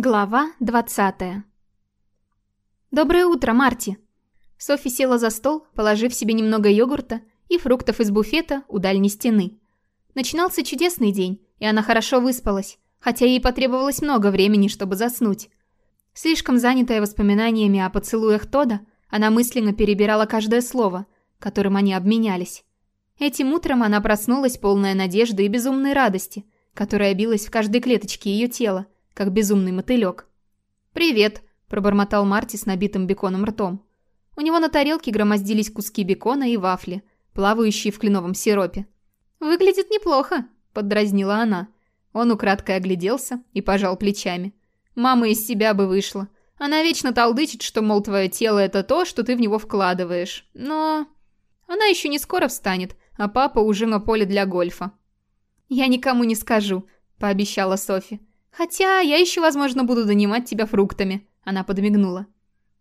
Глава 20 «Доброе утро, Марти!» Софи села за стол, положив себе немного йогурта и фруктов из буфета у дальней стены. Начинался чудесный день, и она хорошо выспалась, хотя ей потребовалось много времени, чтобы заснуть. Слишком занятая воспоминаниями о поцелуях Тода, она мысленно перебирала каждое слово, которым они обменялись. Этим утром она проснулась полная надежды и безумной радости, которая билась в каждой клеточке ее тела, как безумный мотылек. «Привет», – пробормотал Марти с набитым беконом ртом. У него на тарелке громоздились куски бекона и вафли, плавающие в кленовом сиропе. «Выглядит неплохо», – поддразнила она. Он украдкой огляделся и пожал плечами. «Мама из себя бы вышла. Она вечно толдычит, что, мол, твое тело – это то, что ты в него вкладываешь. Но... Она еще не скоро встанет, а папа уже на поле для гольфа». «Я никому не скажу», – пообещала Софи. «Хотя я еще, возможно, буду донимать тебя фруктами», – она подмигнула.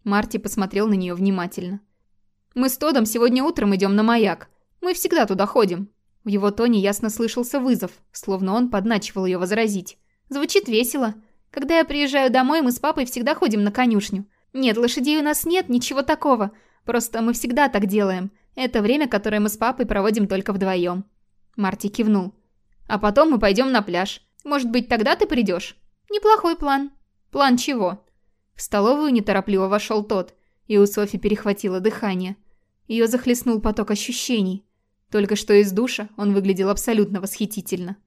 Марти посмотрел на нее внимательно. «Мы с Тодом сегодня утром идем на маяк. Мы всегда туда ходим». В его тоне ясно слышался вызов, словно он подначивал ее возразить. «Звучит весело. Когда я приезжаю домой, мы с папой всегда ходим на конюшню. Нет, лошадей у нас нет, ничего такого. Просто мы всегда так делаем. Это время, которое мы с папой проводим только вдвоем». Марти кивнул. «А потом мы пойдем на пляж. Может быть, тогда ты придешь? Неплохой план. План чего? В столовую неторопливо вошел тот, и у Софи перехватило дыхание. Ее захлестнул поток ощущений. Только что из душа он выглядел абсолютно восхитительно.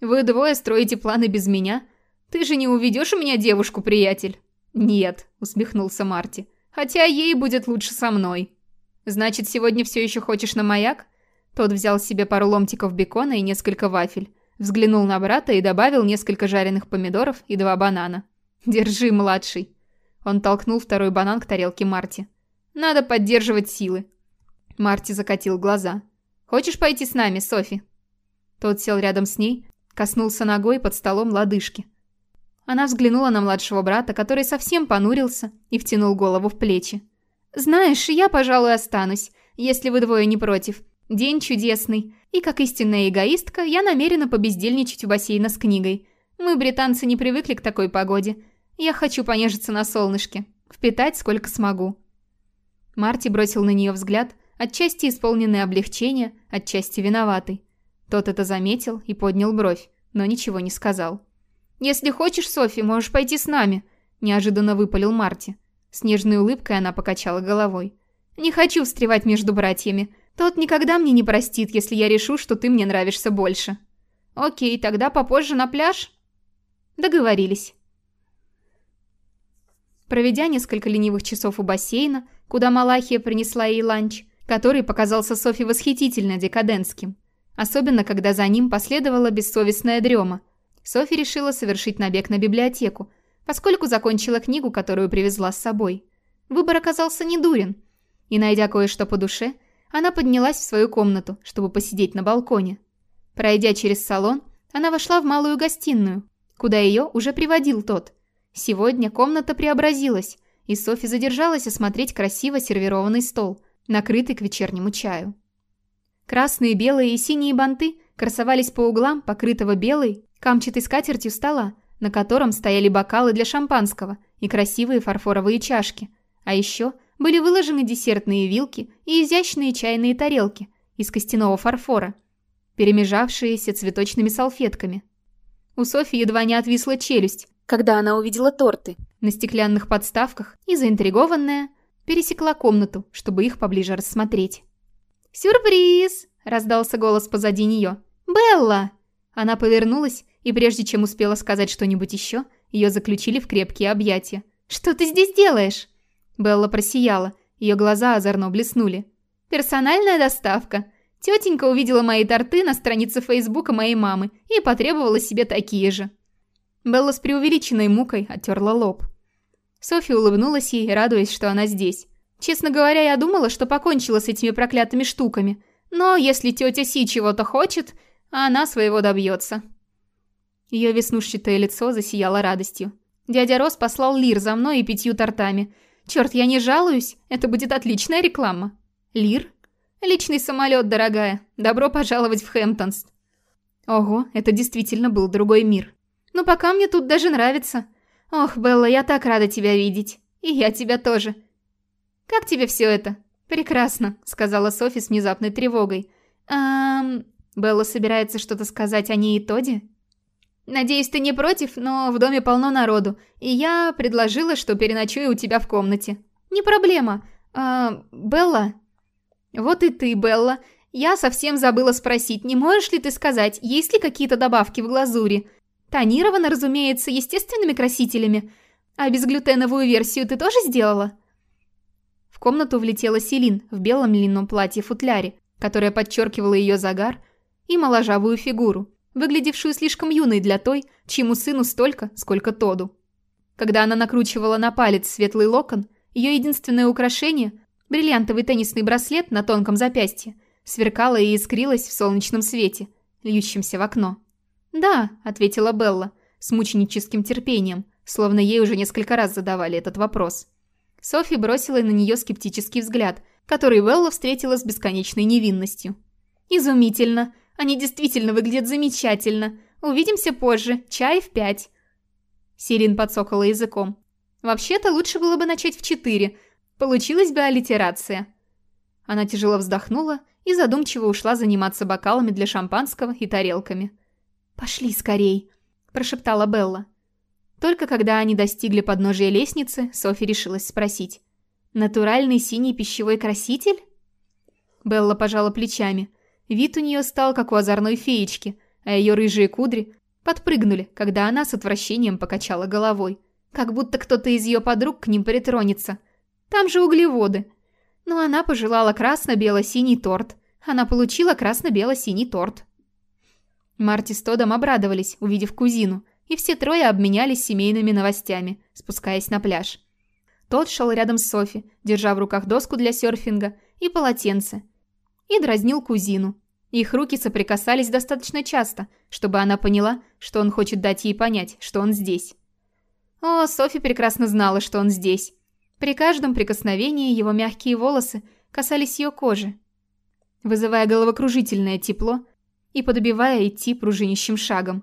«Вы двое строите планы без меня? Ты же не уведешь у меня девушку, приятель?» «Нет», — усмехнулся Марти. «Хотя ей будет лучше со мной». «Значит, сегодня все еще хочешь на маяк?» Тот взял себе пару ломтиков бекона и несколько вафель. Взглянул на брата и добавил несколько жареных помидоров и два банана. «Держи, младший!» Он толкнул второй банан к тарелке Марти. «Надо поддерживать силы!» Марти закатил глаза. «Хочешь пойти с нами, Софи?» Тот сел рядом с ней, коснулся ногой под столом лодыжки. Она взглянула на младшего брата, который совсем понурился и втянул голову в плечи. «Знаешь, я, пожалуй, останусь, если вы двое не против. День чудесный. И как истинная эгоистка, я намерена побездельничать у бассейна с книгой. Мы, британцы, не привыкли к такой погоде. Я хочу понежиться на солнышке. Впитать сколько смогу. Марти бросил на нее взгляд, отчасти исполненный облегчения, отчасти виноватый. Тот это заметил и поднял бровь, но ничего не сказал. «Если хочешь, Софи, можешь пойти с нами», – неожиданно выпалил Марти. С нежной улыбкой она покачала головой. «Не хочу встревать между братьями. Тот никогда мне не простит, если я решу, что ты мне нравишься больше. Окей, тогда попозже на пляж? Договорились. Проведя несколько ленивых часов у бассейна, куда Малахия принесла ей ланч, который показался Софи восхитительно декадентским, особенно когда за ним последовала бессовестная дрема, Софи решила совершить набег на библиотеку, поскольку закончила книгу, которую привезла с собой. Выбор оказался недурен, и, найдя кое-что по душе, она поднялась в свою комнату, чтобы посидеть на балконе. Пройдя через салон, она вошла в малую гостиную, куда ее уже приводил тот. Сегодня комната преобразилась, и Софи задержалась осмотреть красиво сервированный стол, накрытый к вечернему чаю. Красные, белые и синие банты красовались по углам покрытого белой, камчатой скатертью стола, на котором стояли бокалы для шампанского и красивые фарфоровые чашки, а еще были выложены десертные вилки и изящные чайные тарелки из костяного фарфора, перемежавшиеся цветочными салфетками. У Софьи едва не отвисла челюсть, когда она увидела торты на стеклянных подставках и, заинтригованная, пересекла комнату, чтобы их поближе рассмотреть. «Сюрприз!» – раздался голос позади нее. «Белла!» Она повернулась, и прежде чем успела сказать что-нибудь еще, ее заключили в крепкие объятия. «Что ты здесь делаешь?» Белла просияла, ее глаза озорно блеснули. «Персональная доставка. Тетенька увидела мои торты на странице Фейсбука моей мамы и потребовала себе такие же». Белла с преувеличенной мукой оттерла лоб. Софья улыбнулась ей, радуясь, что она здесь. Честно говоря, я думала, что покончила с этими проклятыми штуками. Но если тетя Си чего-то хочет, она своего добьется. Ее веснушчатое лицо засияло радостью. Дядя Рос послал Лир за мной и пятью тортами – Черт, я не жалуюсь, это будет отличная реклама. Лир? Личный самолет, дорогая. Добро пожаловать в Хэмптонс. Ого, это действительно был другой мир. «Ну пока мне тут даже нравится. Ох, Белла, я так рада тебя видеть. И я тебя тоже. Как тебе все это?» «Прекрасно», — сказала Софи с внезапной тревогой. «Эм...» Белла собирается что-то сказать о ней и Тоди? «Надеюсь, ты не против, но в доме полно народу, и я предложила, что переночую у тебя в комнате». «Не проблема. А, Белла?» «Вот и ты, Белла. Я совсем забыла спросить, не можешь ли ты сказать, есть ли какие-то добавки в глазури? Тонировано, разумеется, естественными красителями. А безглютеновую версию ты тоже сделала?» В комнату влетела Селин в белом льняном платье-футляре, которое подчеркивало ее загар и моложавую фигуру выглядевшую слишком юной для той, чьему сыну столько, сколько Тоду. Когда она накручивала на палец светлый локон, ее единственное украшение, бриллиантовый теннисный браслет на тонком запястье, сверкало и искрилось в солнечном свете, льющемся в окно. «Да», — ответила Белла, с мученическим терпением, словно ей уже несколько раз задавали этот вопрос. Софи бросила на нее скептический взгляд, который Белла встретила с бесконечной невинностью. «Изумительно. Они действительно выглядят замечательно. Увидимся позже. Чай в пять». Сирин подсокала языком. «Вообще-то лучше было бы начать в четыре. Получилась бы аллитерация». Она тяжело вздохнула и задумчиво ушла заниматься бокалами для шампанского и тарелками. «Пошли скорей», – прошептала Белла. Только когда они достигли подножия лестницы, Софи решилась спросить. «Натуральный синий пищевой краситель?» Белла пожала плечами – Вид у нее стал, как у озорной феечки, а ее рыжие кудри подпрыгнули, когда она с отвращением покачала головой. Как будто кто-то из ее подруг к ним притронется. Там же углеводы. Но она пожелала красно-бело-синий торт. Она получила красно-бело-синий торт. Марти с Тодом обрадовались, увидев кузину, и все трое обменялись семейными новостями, спускаясь на пляж. Тот шел рядом с Софи, держа в руках доску для серфинга и полотенце, и дразнил кузину. Их руки соприкасались достаточно часто, чтобы она поняла, что он хочет дать ей понять, что он здесь. О, Софи прекрасно знала, что он здесь. При каждом прикосновении его мягкие волосы касались ее кожи, вызывая головокружительное тепло и подобивая идти пружинищим шагом.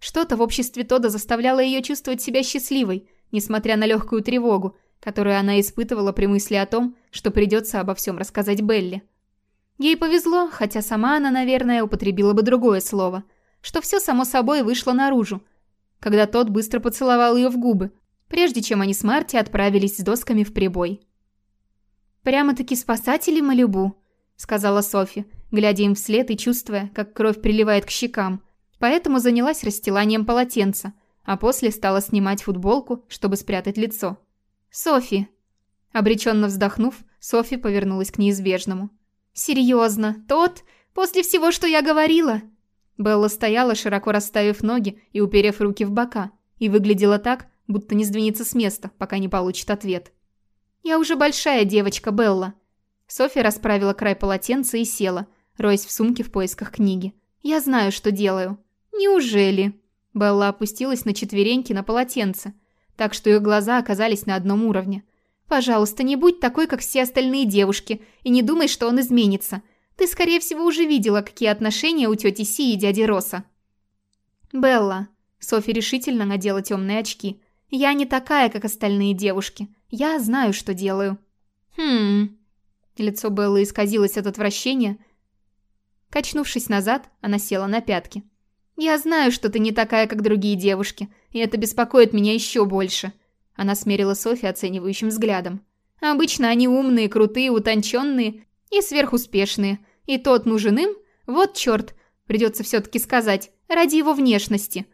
Что-то в обществе Тода заставляло ее чувствовать себя счастливой, несмотря на легкую тревогу, которую она испытывала при мысли о том, что придется обо всем рассказать Белли. Ей повезло, хотя сама она, наверное, употребила бы другое слово, что все само собой вышло наружу, когда тот быстро поцеловал ее в губы, прежде чем они с Марти отправились с досками в прибой. «Прямо-таки спасатели Малюбу», — сказала Софи, глядя им вслед и чувствуя, как кровь приливает к щекам, поэтому занялась расстиланием полотенца, а после стала снимать футболку, чтобы спрятать лицо. «Софи!» Обреченно вздохнув, Софи повернулась к неизбежному. «Серьезно, тот? После всего, что я говорила?» Белла стояла, широко расставив ноги и уперев руки в бока, и выглядела так, будто не сдвинется с места, пока не получит ответ. «Я уже большая девочка, Белла». Софья расправила край полотенца и села, роясь в сумке в поисках книги. «Я знаю, что делаю». «Неужели?» Белла опустилась на четвереньки на полотенце, так что ее глаза оказались на одном уровне. Пожалуйста, не будь такой, как все остальные девушки, и не думай, что он изменится. Ты, скорее всего, уже видела, какие отношения у тети Си и дяди Роса. Белла. Софи решительно надела темные очки. Я не такая, как остальные девушки. Я знаю, что делаю. Хм. Лицо Беллы исказилось от отвращения. Качнувшись назад, она села на пятки. «Я знаю, что ты не такая, как другие девушки, и это беспокоит меня еще больше. Она смерила Софи оценивающим взглядом. Обычно они умные, крутые, утонченные и сверхуспешные. И тот нужен им? Вот черт, придется все-таки сказать, ради его внешности.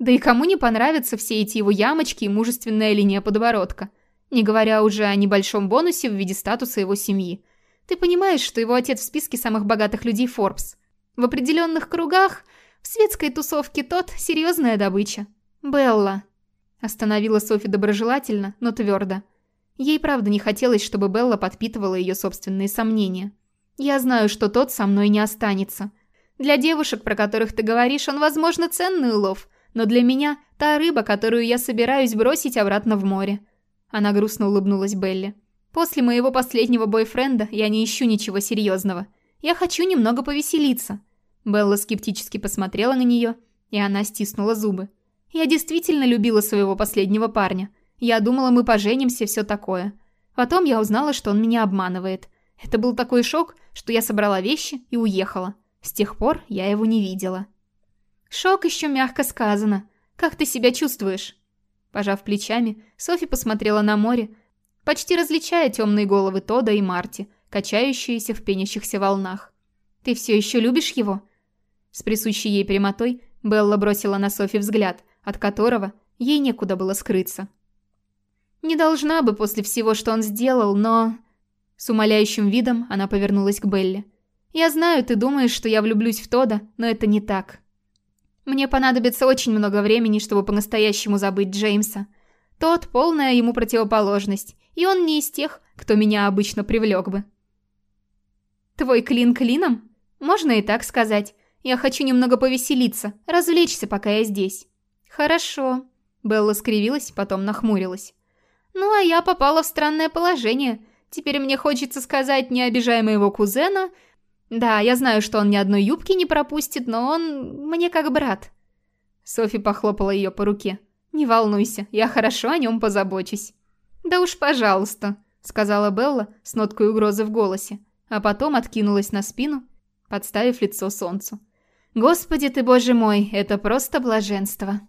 Да и кому не понравятся все эти его ямочки и мужественная линия подбородка. Не говоря уже о небольшом бонусе в виде статуса его семьи. Ты понимаешь, что его отец в списке самых богатых людей Forbes. В определенных кругах, в светской тусовке тот серьезная добыча. Белла. Остановила Софи доброжелательно, но твердо. Ей правда не хотелось, чтобы Белла подпитывала ее собственные сомнения. «Я знаю, что тот со мной не останется. Для девушек, про которых ты говоришь, он, возможно, ценный улов, но для меня – та рыба, которую я собираюсь бросить обратно в море». Она грустно улыбнулась Белле. «После моего последнего бойфренда я не ищу ничего серьезного. Я хочу немного повеселиться». Белла скептически посмотрела на нее, и она стиснула зубы. Я действительно любила своего последнего парня. Я думала, мы поженимся, все такое. Потом я узнала, что он меня обманывает. Это был такой шок, что я собрала вещи и уехала. С тех пор я его не видела. Шок еще мягко сказано. Как ты себя чувствуешь? Пожав плечами, Софи посмотрела на море, почти различая темные головы Тода и Марти, качающиеся в пенящихся волнах. «Ты все еще любишь его?» С присущей ей прямотой Белла бросила на Софи взгляд, от которого ей некуда было скрыться. «Не должна бы после всего, что он сделал, но...» С умоляющим видом она повернулась к Белле. «Я знаю, ты думаешь, что я влюблюсь в Тода, но это не так. Мне понадобится очень много времени, чтобы по-настоящему забыть Джеймса. Тот – полная ему противоположность, и он не из тех, кто меня обычно привлек бы». «Твой клин клином? Можно и так сказать. Я хочу немного повеселиться, развлечься, пока я здесь». «Хорошо». Белла скривилась, потом нахмурилась. «Ну, а я попала в странное положение. Теперь мне хочется сказать, не обижай моего кузена. Да, я знаю, что он ни одной юбки не пропустит, но он мне как брат». Софи похлопала ее по руке. «Не волнуйся, я хорошо о нем позабочусь». «Да уж, пожалуйста», — сказала Белла с ноткой угрозы в голосе, а потом откинулась на спину, подставив лицо солнцу. «Господи ты, боже мой, это просто блаженство!»